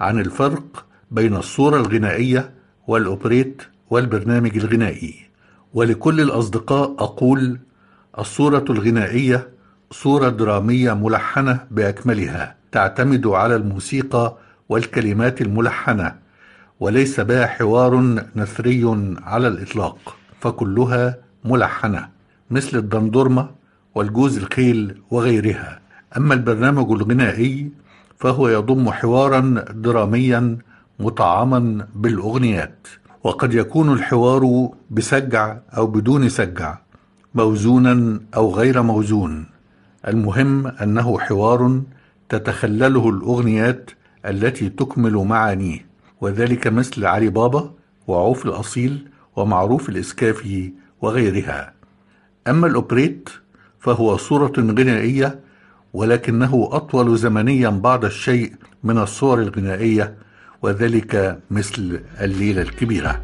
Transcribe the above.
عن الفرق بين الصورة الغنائية والأوبريت والبرنامج الغنائي. ولكل الأصدقاء أقول الصورة الغنائية صورة درامية ملحنة بأكملها تعتمد على الموسيقى والكلمات الملحنة وليس بها حوار نثري على الإطلاق فكلها ملحنة مثل الدندورمة والجوز الخيل وغيرها. أما البرنامج الغنائي فهو يضم حوارا دراميا مطعما بالأغنيات. وقد يكون الحوار بسجع أو بدون سجع موزونا أو غير موزون. المهم أنه حوار تتخلله الأغنيات التي تكمل معانيه وذلك مثل علي بابا وعوف الأصيل ومعروف الإسكافي وغيرها. أما الأوبريت فهو صورة غنائية ولكنه أطول زمنيا بعض الشيء من الصور الغنائية وذلك مثل الليلة الكبيرة.